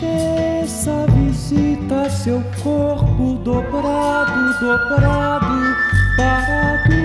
tristeza visita seu corpo dobrado, dobrado, parado.